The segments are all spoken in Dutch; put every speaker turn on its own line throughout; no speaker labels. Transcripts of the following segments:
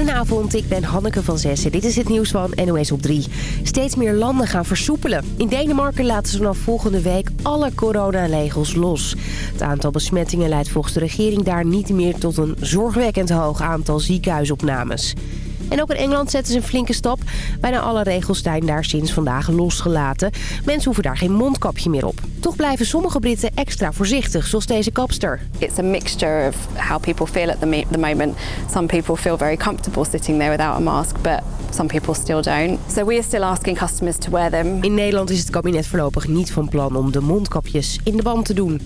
Goedenavond, ik ben Hanneke van Zessen. Dit is het nieuws van NOS op 3. Steeds meer landen gaan versoepelen. In Denemarken laten ze vanaf volgende week alle coronaregels los. Het aantal besmettingen leidt volgens de regering daar niet meer tot een zorgwekkend hoog aantal ziekenhuisopnames. En ook in Engeland zetten ze een flinke stap. Bijna alle regels zijn daar sinds vandaag losgelaten. Mensen hoeven daar geen mondkapje meer op. Toch blijven sommige Britten extra voorzichtig, zoals deze kapster.
It's a mixture of how people feel at the, the moment. Some people feel very comfortable sitting there without a mask, but some people still don't. So we are still asking customers to wear them.
In Nederland is het kabinet voorlopig niet van plan om de mondkapjes in de band te doen.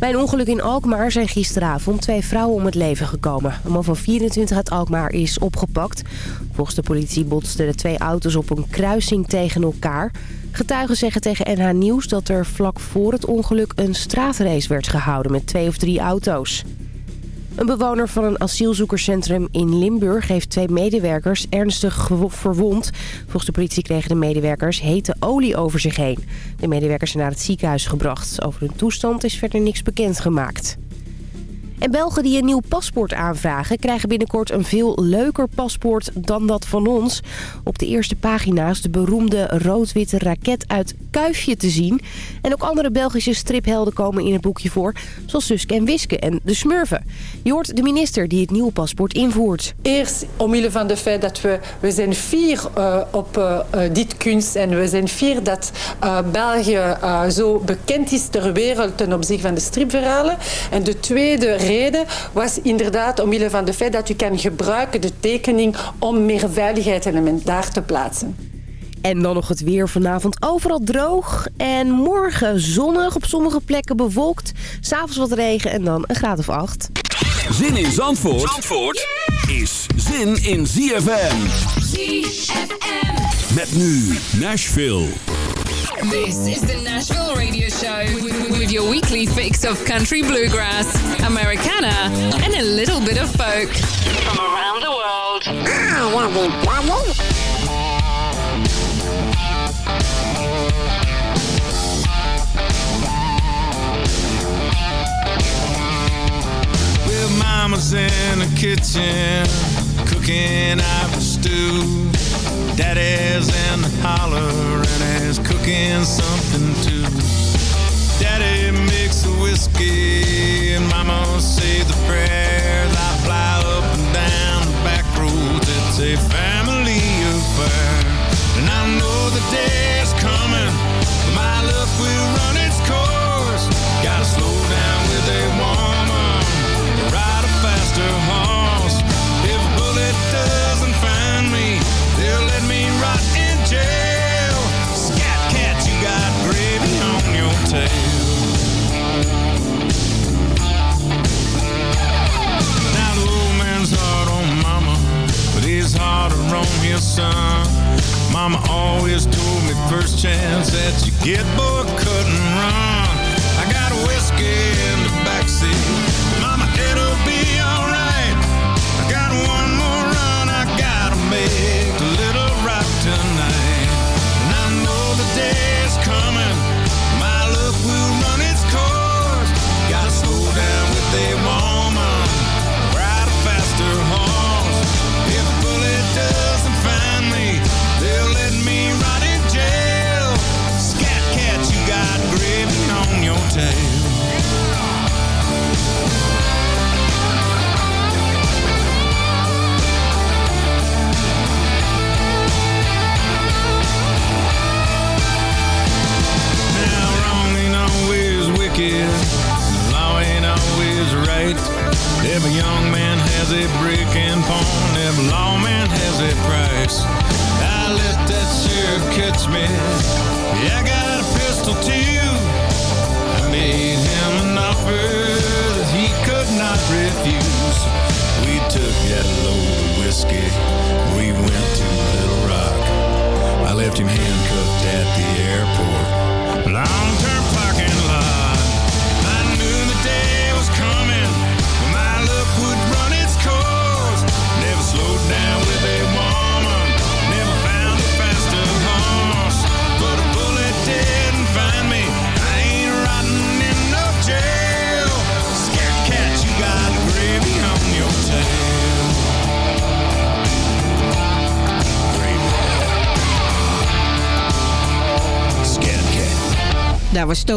Bij een ongeluk in Alkmaar zijn gisteravond twee vrouwen om het leven gekomen. Een man van 24 uit Alkmaar is opgepakt. Volgens de politie botsten de twee auto's op een kruising tegen elkaar. Getuigen zeggen tegen NH Nieuws dat er vlak voor het ongeluk een straatrace werd gehouden met twee of drie auto's. Een bewoner van een asielzoekerscentrum in Limburg heeft twee medewerkers ernstig verwond. Volgens de politie kregen de medewerkers hete olie over zich heen. De medewerkers zijn naar het ziekenhuis gebracht. Over hun toestand is verder niks bekendgemaakt. En Belgen die een nieuw paspoort aanvragen... krijgen binnenkort een veel leuker paspoort dan dat van ons. Op de eerste pagina's de beroemde rood-witte raket uit Kuifje te zien. En ook andere Belgische striphelden komen in het boekje voor... zoals Suske en Wiske en de Smurfen. Je hoort de minister die het nieuwe paspoort invoert.
Eerst omwille van de feit dat we... We zijn fier uh, op uh, dit kunst en we zijn fier dat België zo bekend is ter wereld... ten opzichte van de stripverhalen. En de tweede reden was inderdaad omwille van de feit dat u kan gebruiken de tekening om meer veiligheidselement daar te plaatsen.
En dan nog het weer vanavond overal droog. En morgen zonnig, op sommige plekken bewolkt. S'avonds wat regen en dan een graad of acht.
Zin in Zandvoort, Zandvoort is zin in ZFM.
ZFM.
Met nu Nashville.
This is the Nashville Radio Show with your weekly fix of country bluegrass, Americana, and a little bit of folk from around the world.
Well, mama's in the kitchen cooking up stew. Daddy's in the holler and is cooking something too. Daddy makes the whiskey and mama say the prayers. I fly up and down the back roads. It's a family affair. And I know the day on son. Mama always told me first chance that you get, boy, cut and run. I got whiskey in the backseat. Mama, it'll be alright. I got one more run I gotta make a little right tonight. And I know the day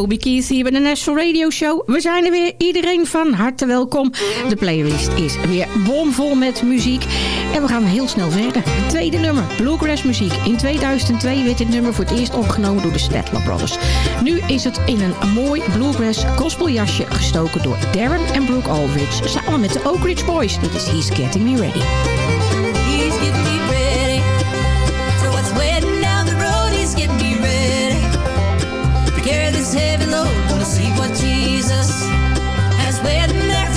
Toby Keith hier bij de National Radio Show. We zijn er weer. Iedereen van harte welkom. De playlist is weer bomvol met muziek. En we gaan heel snel verder. Tweede nummer, Bluegrass muziek. In 2002 werd dit nummer voor het eerst opgenomen door de Statler Brothers. Nu is het in een mooi Bluegrass gospeljasje gestoken door Darren en Brooke Aldridge. Samen met de Oak Ridge Boys. Dit is He's Getting Me Ready.
Heavy load. Gonna see what Jesus has waiting there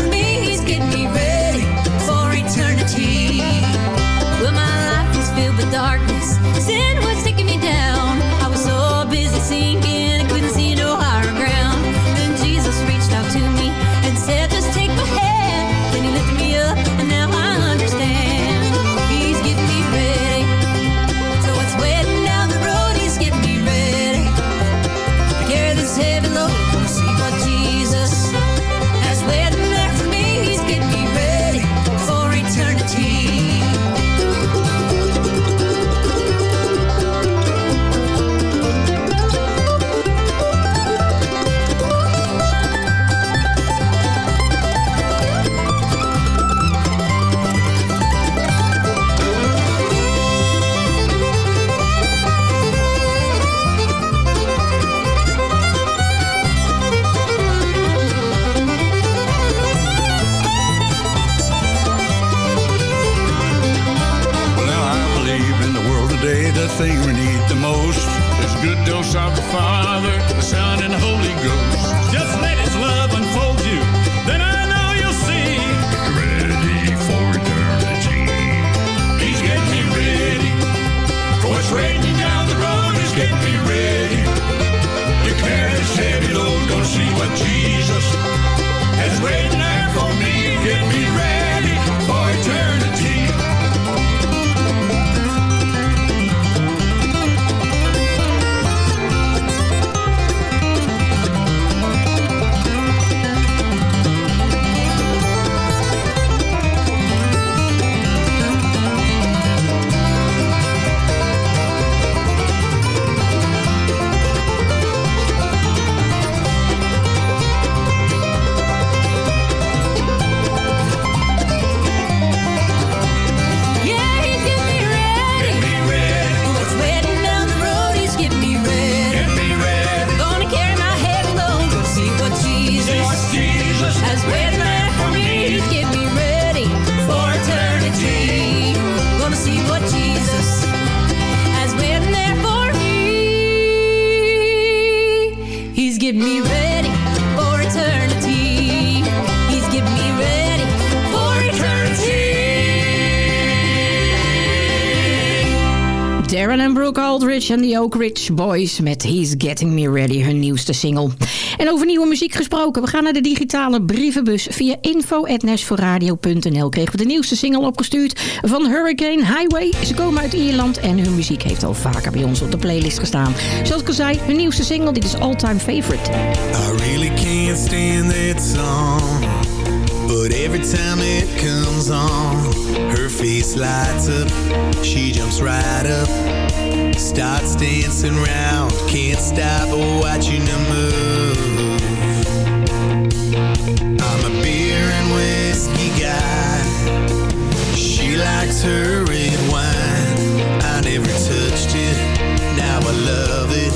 en de Oak Ridge Boys met He's Getting Me Ready, hun nieuwste single. En over nieuwe muziek gesproken, we gaan naar de digitale brievenbus. Via info.nashforradio.nl kregen we de nieuwste single opgestuurd van Hurricane Highway. Ze komen uit Ierland en hun muziek heeft al vaker bij ons op de playlist gestaan. Zoals ik al zei, hun nieuwste single, dit is All Time Favorite.
I really can't stand that song. But every time it comes on, her face lights up. She jumps right up, starts dancing round. Can't stop watching her move. I'm a beer and whiskey guy. She likes her red wine. I never touched it, now I love it.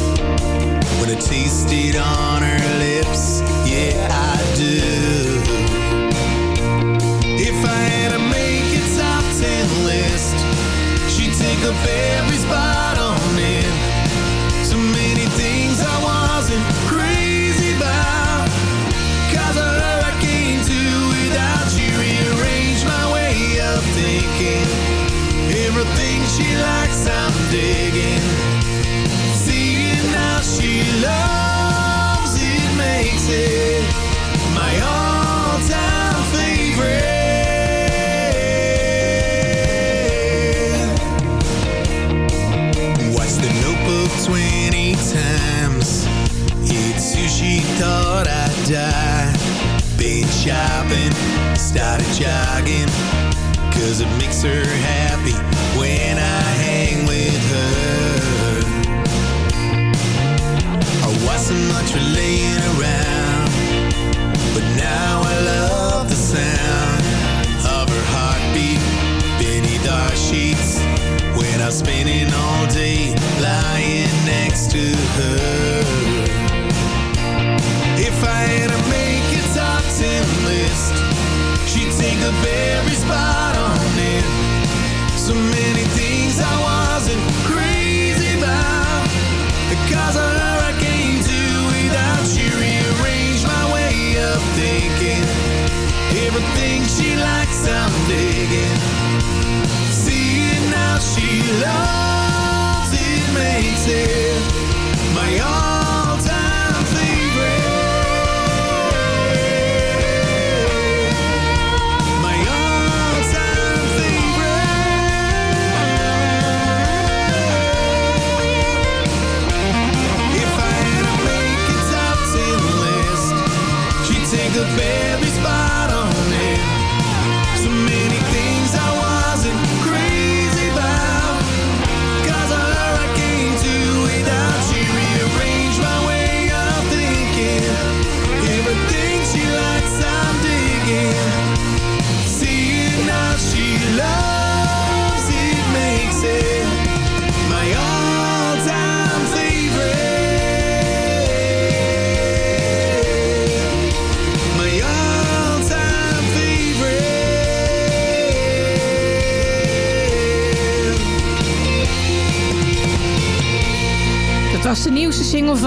When I taste it on her lips, yeah, I do. If I had to make a top ten list, she'd take up every spot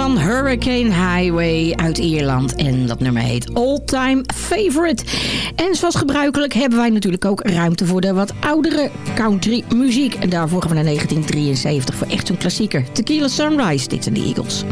van Hurricane Highway uit Ierland. En dat nummer heet All Time Favorite. En zoals gebruikelijk hebben wij natuurlijk ook ruimte voor de wat oudere country muziek. En daarvoor gaan we naar 1973 voor echt zo'n klassieker. Tequila Sunrise, dit zijn de Eagles.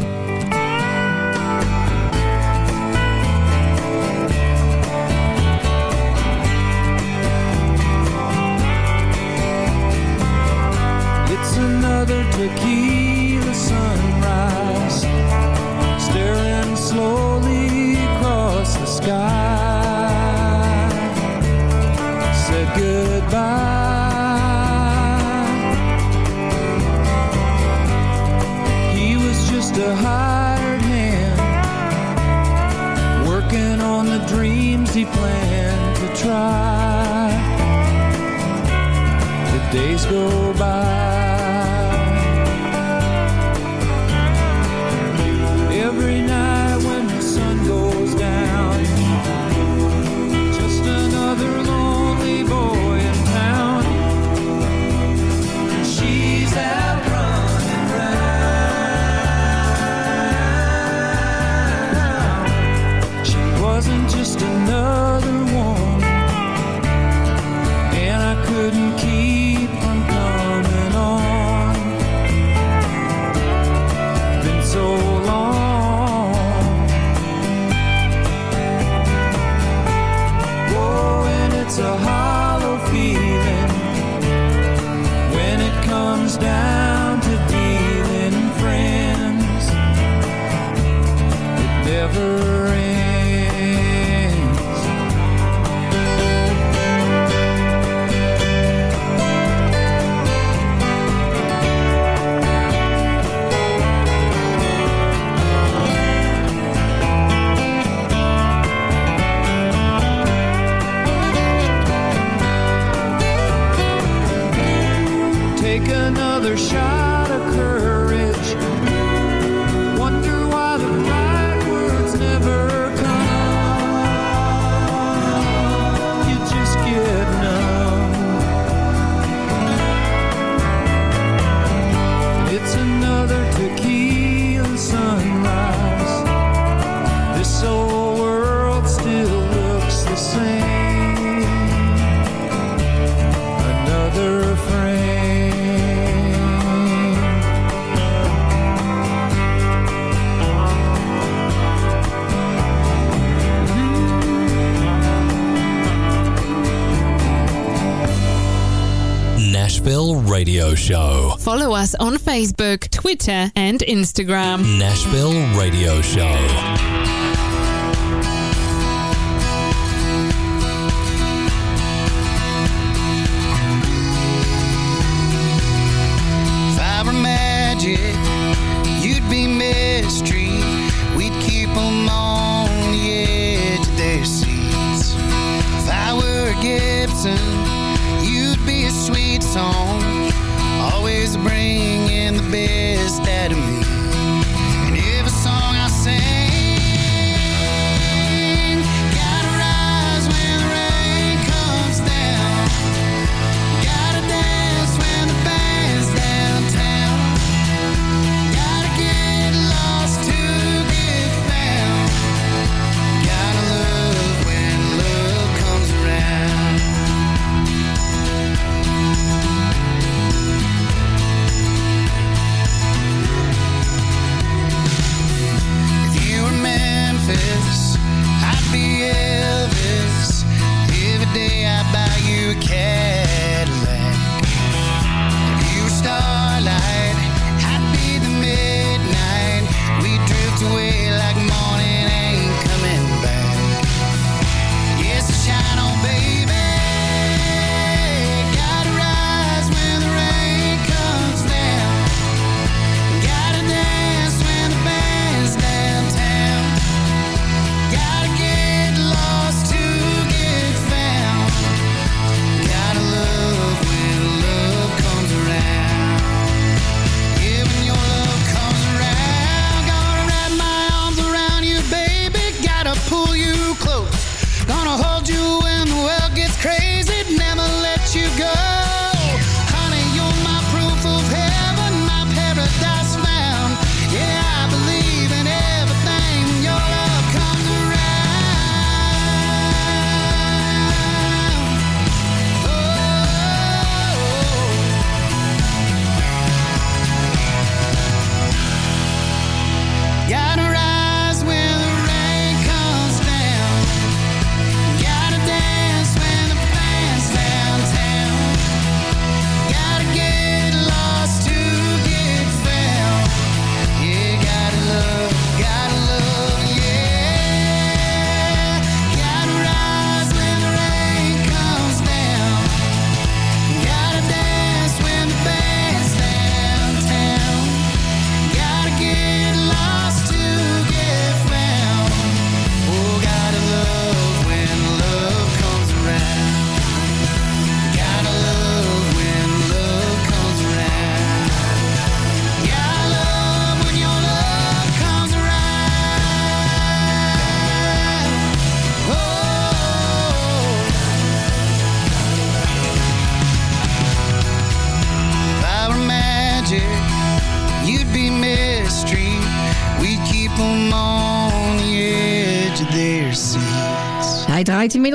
us on Facebook, Twitter, and Instagram.
Nashville Radio Show.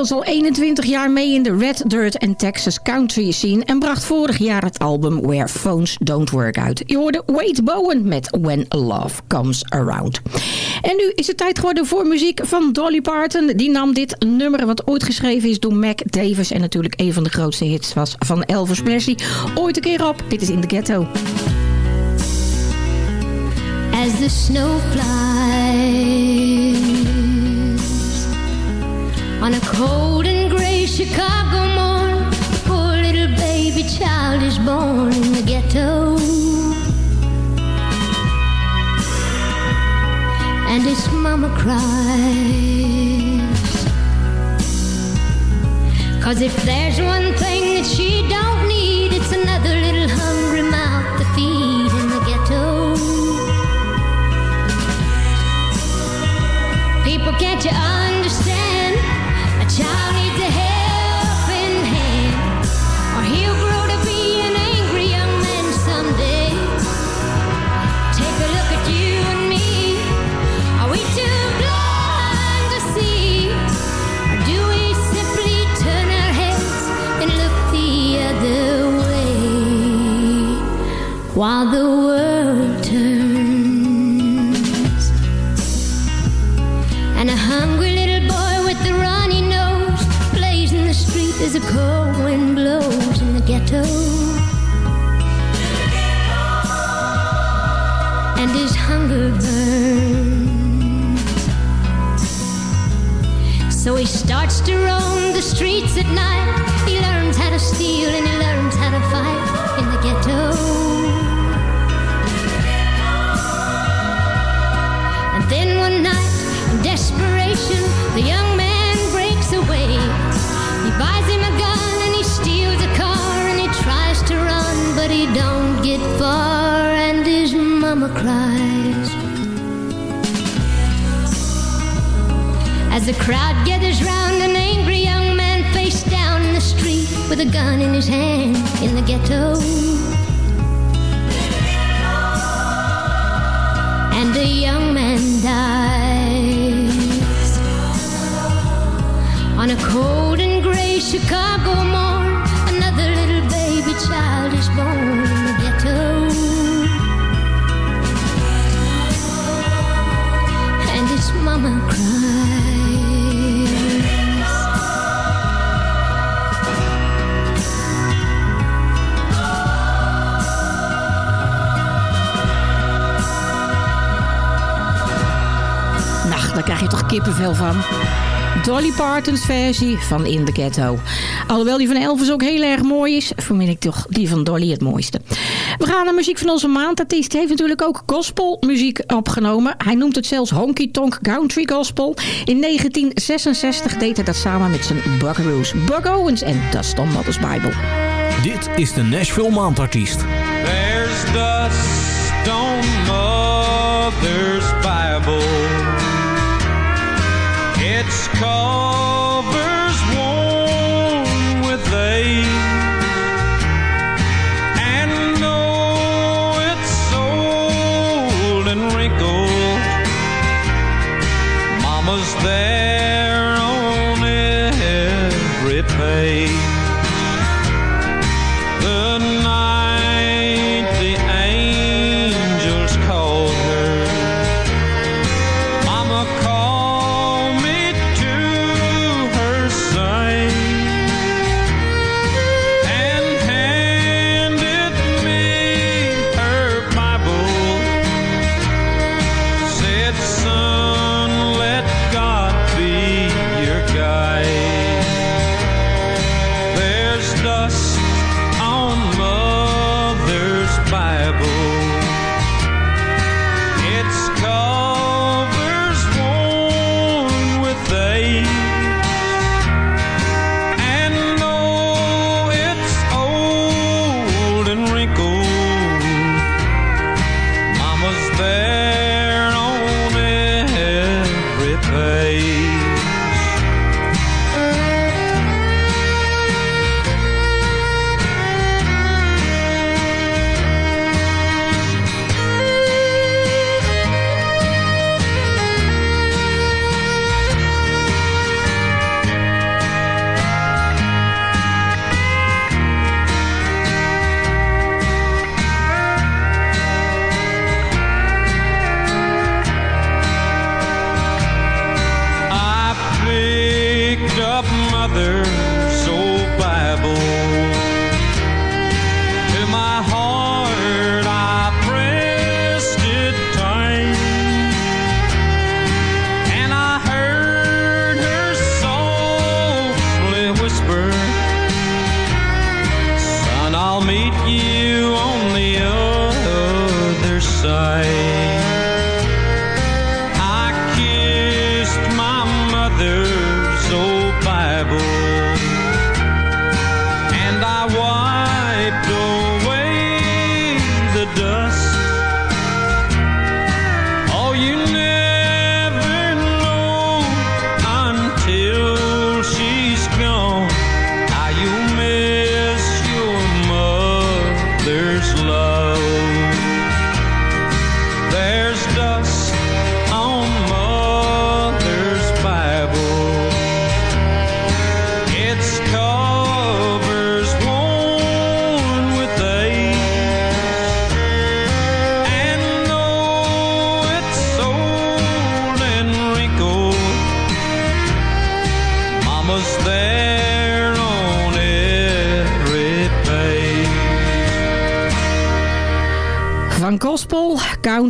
Inmiddels al 21 jaar mee in de Red Dirt en Texas country scene... en bracht vorig jaar het album Where Phones Don't Work uit. Je hoorde Wade Bowen met When Love Comes Around. En nu is het tijd geworden voor muziek van Dolly Parton. Die nam dit nummer wat ooit geschreven is door Mac Davis... en natuurlijk een van de grootste hits was van Elvis Presley... ooit een keer op. Dit is In The Ghetto.
as the snow flies on a cold and gray Chicago morn. a Poor little baby child is born in the ghetto, and his mama cries. Cause if there's one thing that she don't need, it's another little hungry mouth to feed in the ghetto. People, can't you understand? starts to roam the streets at night. He learns how to steal and he learns how to fight in the ghetto. And then one night, in desperation, the young man breaks away. He buys him a gun and he steals a car
and he tries to run, but he don't get far. And his mama cries. As the crowd gathers round with a gun in his hand in the ghetto. And a young man dies
van. Dolly Parton's versie van In the Ghetto. Alhoewel die van Elvis ook heel erg mooi is, vind ik toch die van Dolly het mooiste. We gaan naar muziek van onze maandartiest. Hij heeft natuurlijk ook gospelmuziek opgenomen. Hij noemt het zelfs honky tonk country gospel. In 1966 deed hij dat samen met zijn Buckaroos. Buck Owens en Dust on Mother's Bible.
Dit is de Nashville Maandartiest.
There's dust on Mother's Bible. Its covers worn with age. And it's old and wrinkled, Mama's there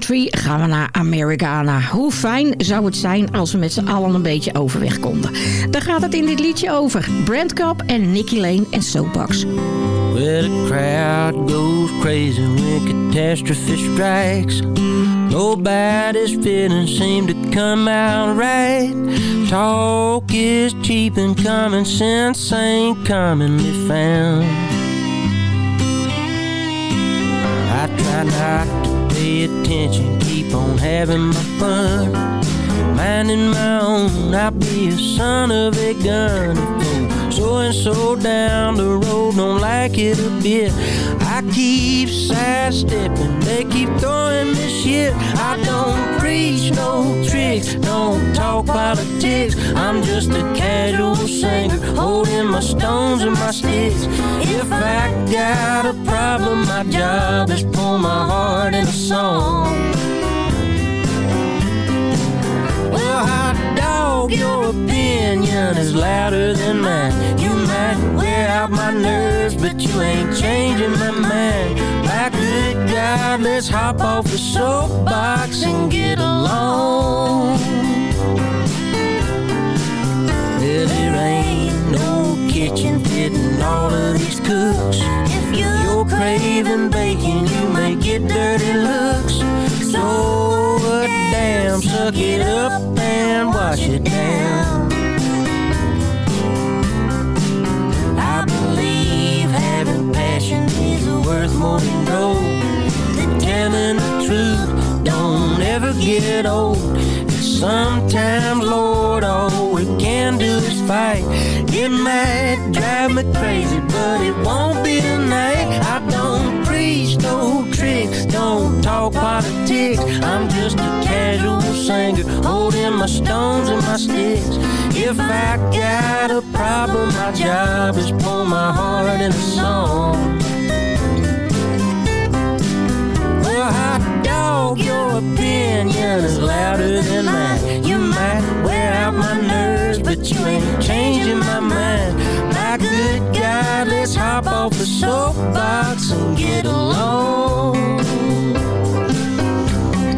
country gaan we naar Americana. Hoe fijn zou het zijn als we met z'n allen een beetje overweg konden. Daar gaat het in dit liedje over. Brent Cobb en Nicky Lane en Soapbox.
Well, the crowd goes crazy when catastrophe strikes. Nobody's feelings seem to come out right. Talk is cheap and common sense ain't commonly found. Attention, keep on having my fun. Minding my own, I'll be a son of a gun. If so and so down the road don't like it a bit, I keep sidestepping, they keep throwing me shit. Don't talk politics. I'm just a casual singer, holding my stones and my sticks. If I got a problem, my job is pour my heart in a song. Opinion is louder than mine. You might wear out my nerves, but you ain't changing my mind. My good God, let's hop off the soapbox and get along. Well, there ain't no kitchen fitting all of these cooks. If you're craving bacon, you may get dirty looks. So damn, suck it up and wash it down. Than. The telling the truth don't ever get old. Sometimes, Lord, all we can do is fight. It might drive me crazy, but it won't be tonight. I don't preach no tricks, don't talk politics. I'm just a casual singer, holding my stones and my sticks. If I got a problem, my job is pour my heart in a song. Dog, your opinion is louder than mine. You might wear out my nerves, but you ain't changing my mind. My good God, let's hop off the soapbox and get along.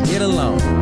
Get along.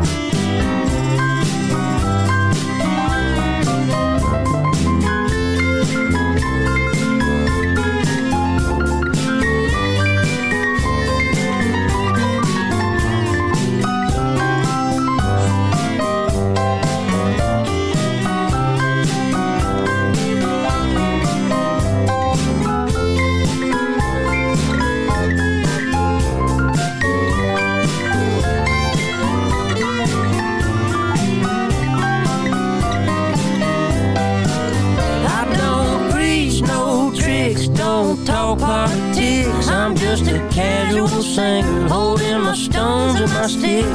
Just a casual singer, holding my stones and my sticks.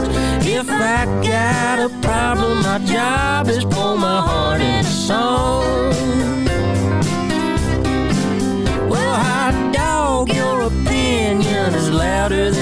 If I got a problem, my job is pour my heart in a song. Well, hot dog, your opinion is louder than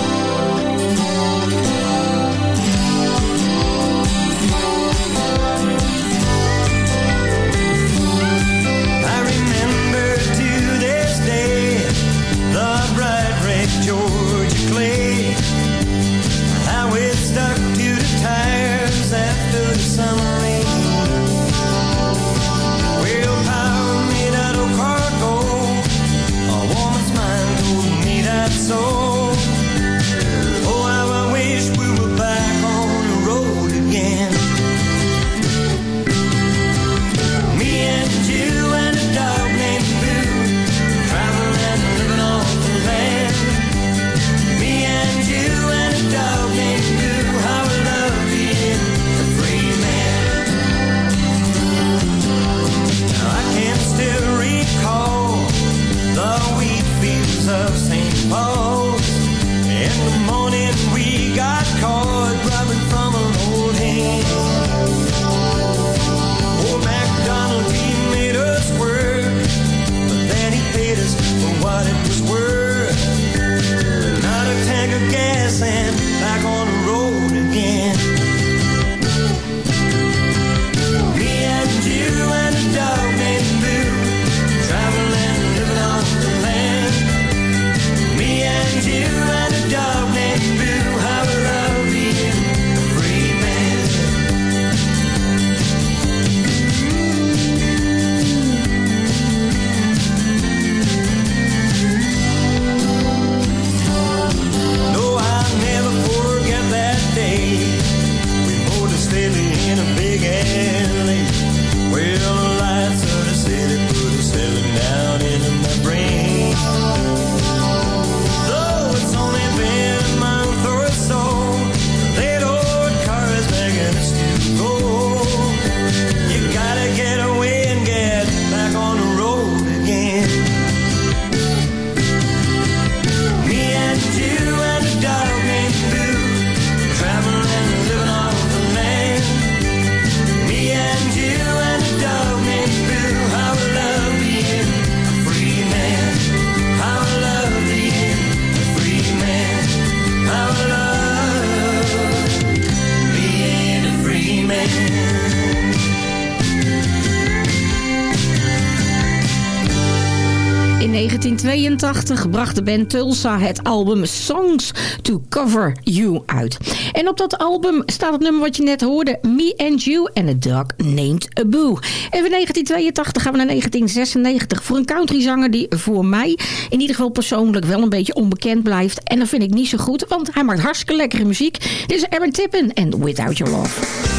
1982 bracht de band Tulsa het album Songs to Cover You uit. En op dat album staat het nummer wat je net hoorde, Me and You and a Dog Named Boo. En van 1982 gaan we naar 1996 voor een countryzanger die voor mij in ieder geval persoonlijk wel een beetje onbekend blijft. En dat vind ik niet zo goed, want hij maakt hartstikke lekkere muziek. Dit is Aaron Tippin en Without Your Love.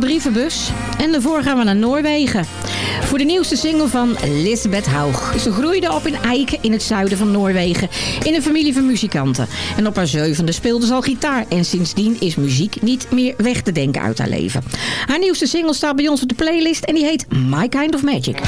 Brievenbus. En daarvoor gaan we naar Noorwegen. Voor de nieuwste single van Lisbeth Haug. Ze groeide op in Eiken in het zuiden van Noorwegen. In een familie van muzikanten. En op haar zevende speelde ze al gitaar. En sindsdien is muziek niet meer weg te denken uit haar leven. Haar nieuwste single staat bij ons op de playlist. En die heet My Kind of Magic.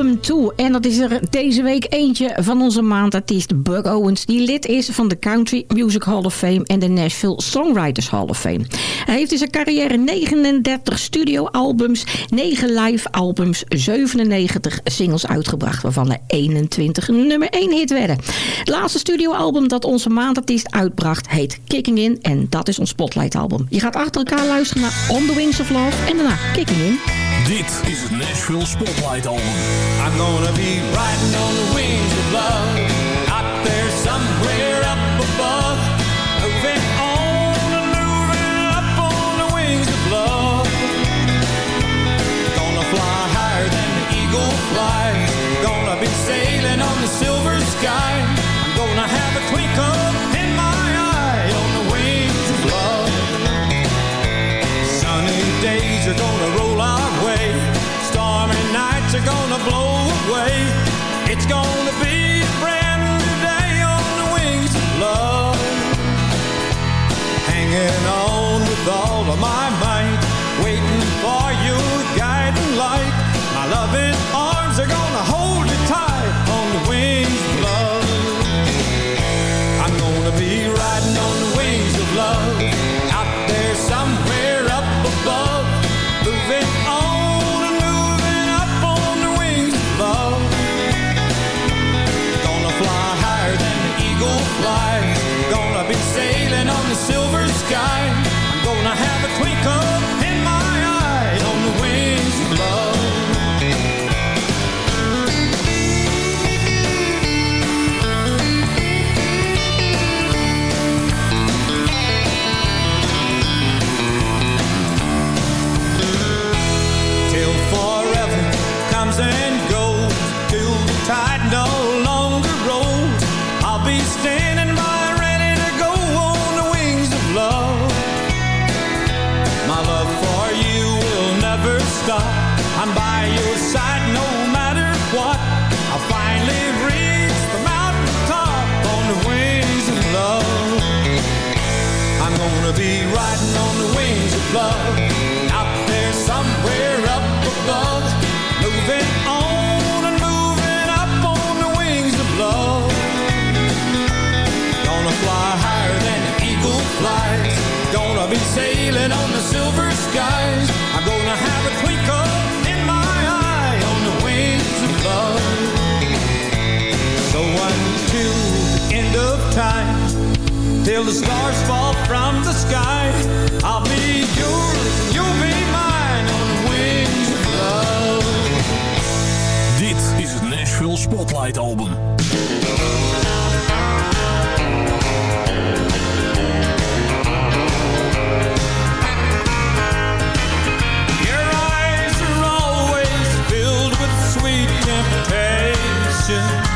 Toe. En dat is er deze week eentje van onze maandartiest Buck Owens... die lid is van de Country Music Hall of Fame... en de Nashville Songwriters Hall of Fame. Hij heeft in zijn carrière 39 studioalbums, 9 live albums... 97 singles uitgebracht, waarvan er 21 nummer 1 hit werden. Het laatste studioalbum dat onze maandartiest uitbracht heet Kicking In... en dat is ons Spotlight album. Je gaat achter elkaar luisteren naar On the Wings of Love en daarna Kicking In.
Dit is het Nashville Spotlight Album.
I'm gonna be riding on the wings of love Out there somewhere Nights are gonna blow away. It's gonna be a brand new day on the wings of love. Hanging on with all of my might love Out there somewhere up above. Moving on and moving up on the wings of love. Gonna fly higher than an eagle flies. Gonna be sailing on the silver skies Till the stars fall from the sky. I'll be yours and you'll be mine On the wings of love.
Dit is het Nashville Spotlight Album.
Your eyes are always filled with sweet temptation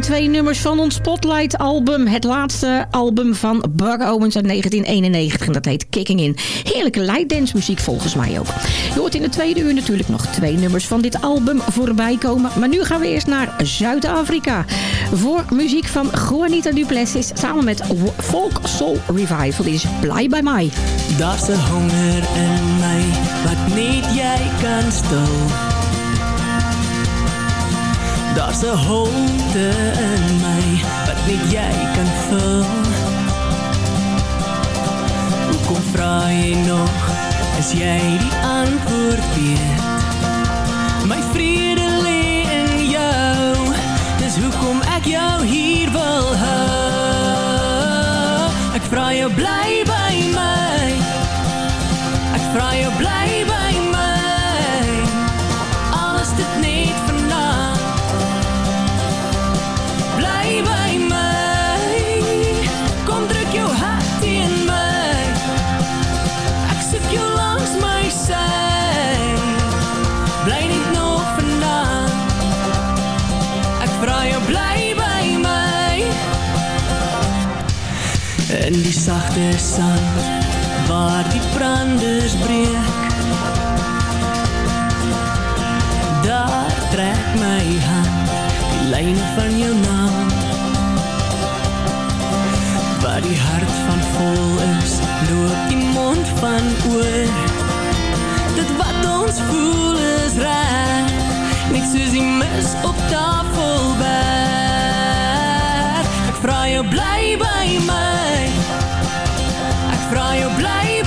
twee nummers van ons Spotlight-album. Het laatste album van Buck Owens uit 1991. En dat heet Kicking In. Heerlijke lightdance muziek volgens mij ook. Je hoort in de tweede uur natuurlijk nog twee nummers van dit album voorbij komen. Maar nu gaan we eerst naar Zuid-Afrika. Voor muziek van Juanita Duplessis samen met Folk Soul Revival. Dit is Blij bij mij.
Daar's 'n honger in my wat net jy kan stil. 'n holte in my wat net jy kan vul. Hoekom vra jy nog as jy die antwoord weet? My vrede lê in jou. Dis hoekom ek jou hier wil hou. Ek vra jou bly by my. Ek vra jou bly In die sagte sand waar die branders breek. Daar trek my hand die lyne van jou naam. Waar die hart van vol is, loop die mond van oor. Dit wat ons voel is reg, net soos die mis op tafelberg. Ek vra jou bly by my. Ek vra jou bly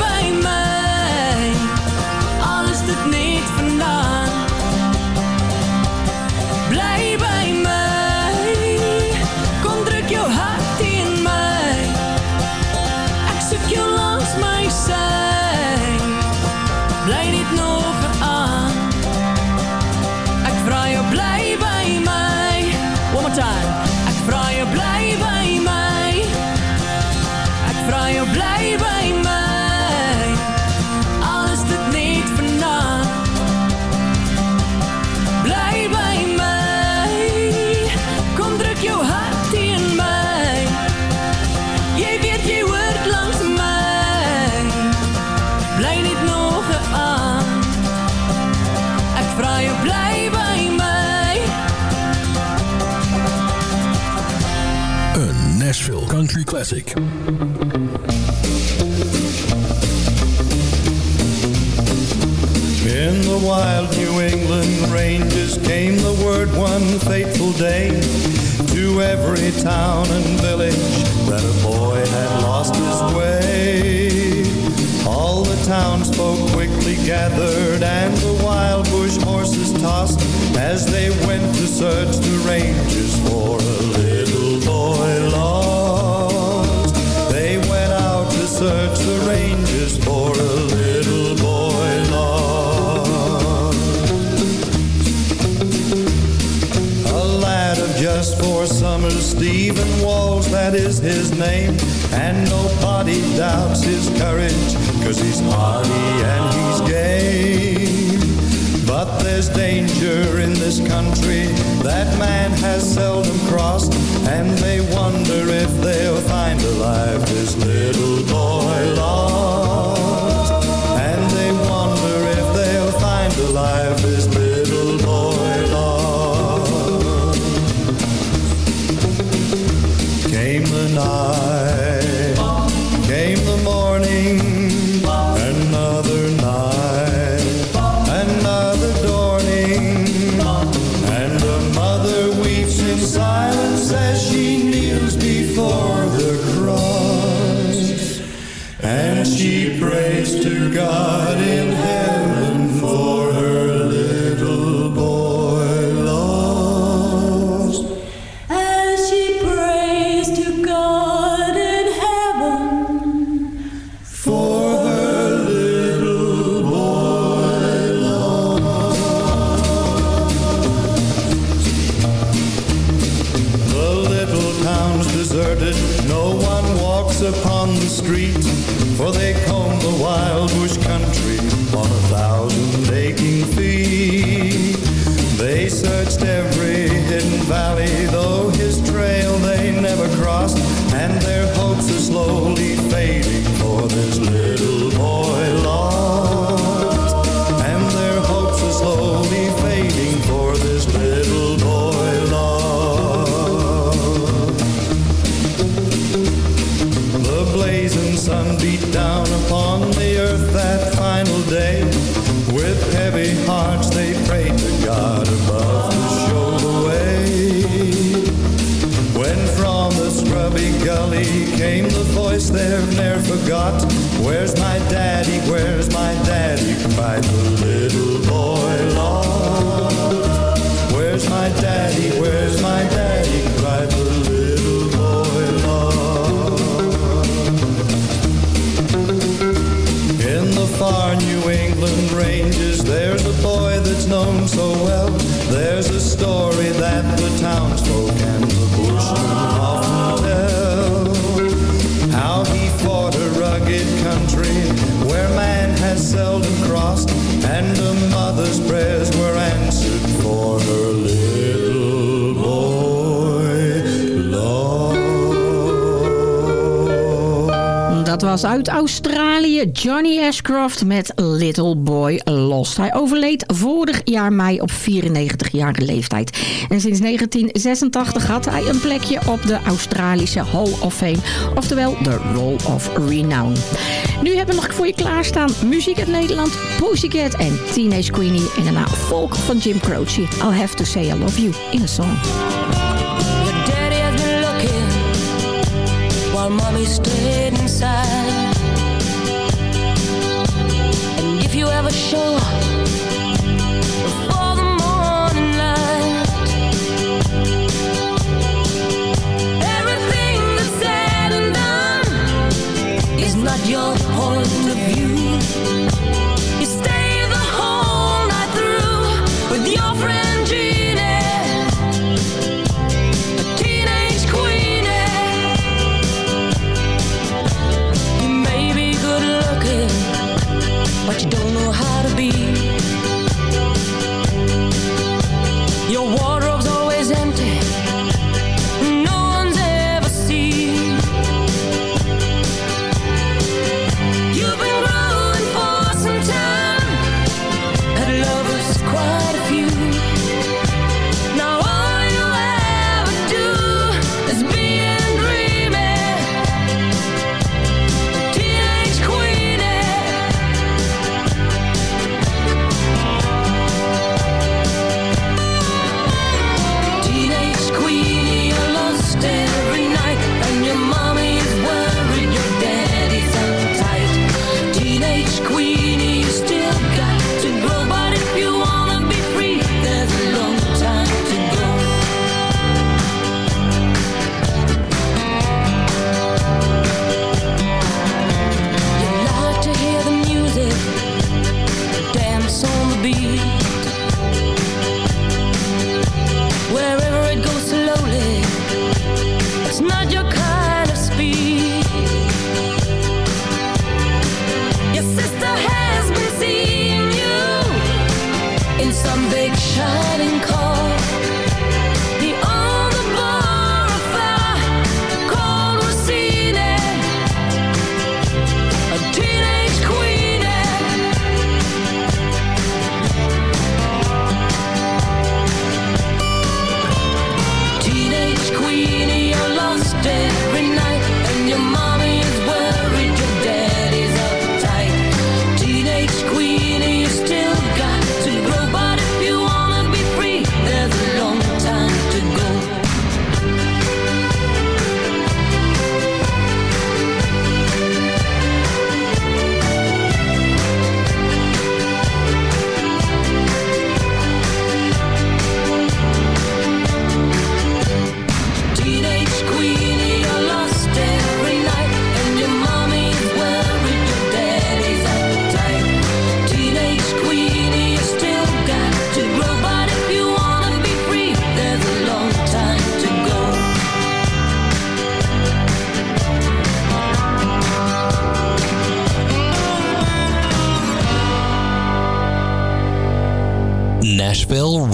Country Classic.
In the wild New England ranges came the word one fateful day to every town and village that a boy had lost his way. All the townsfolk quickly gathered and the wild bush horses tossed as they went to search the ranges for a four summers, Stephen Walls, that is his name. And nobody doubts his courage, cause he's hardy and he's game. But there's danger in this country that man has seldom crossed, and they wonder if they'll find alive this little boy
was uit Australië Johnny Ashcroft met Little Boy Lost. Hij overleed vorig jaar mei op 94-jarige leeftijd. En sinds 1986 had hij een plekje op de Australische Hall of Fame. Oftewel de Roll of Renown. Nu hebben we nog voor je klaarstaan muziek uit Nederland, Pussycat en Teenage Queenie. En daarna volk van Jim Croce. I'll have to say I love you in a song.
Our mommy stayed inside. And if you ever show up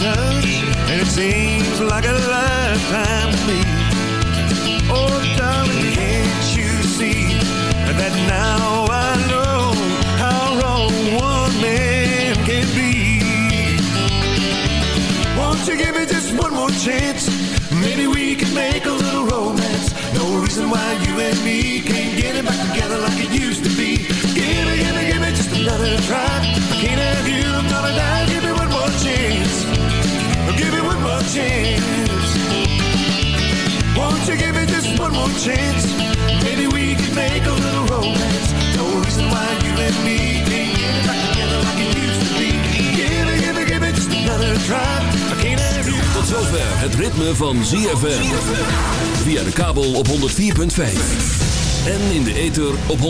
passion And it seems like a lifetime to me. Oh, darling, can't you see That now I know How wrong one man can be? Won't you give me just one more chance? Maybe we can make a little romance. No reason why you and me Can't get it back together like it used to be. Give me, give me, give me just another try. I can't have you, I'm gonna die chance? Won't you give it just one more chance? Maybe we can make a little romance. No reason why you and me can't get it back together like it used to be. Give it, give it, give it just another try. I can't have you.
Tot zover het ritme van ZFM. Via de kabel op 104.5. En in de ether op 106.9.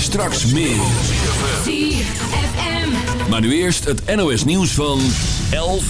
Straks meer. Maar nu eerst het NOS nieuws van 11